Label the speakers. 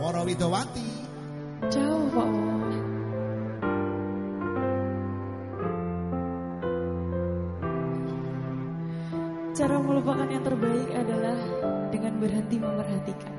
Speaker 1: Woro Widowati.
Speaker 2: Jauh kok. Cara melupakan yang terbaik adalah dengan berhenti
Speaker 3: memperhatikan.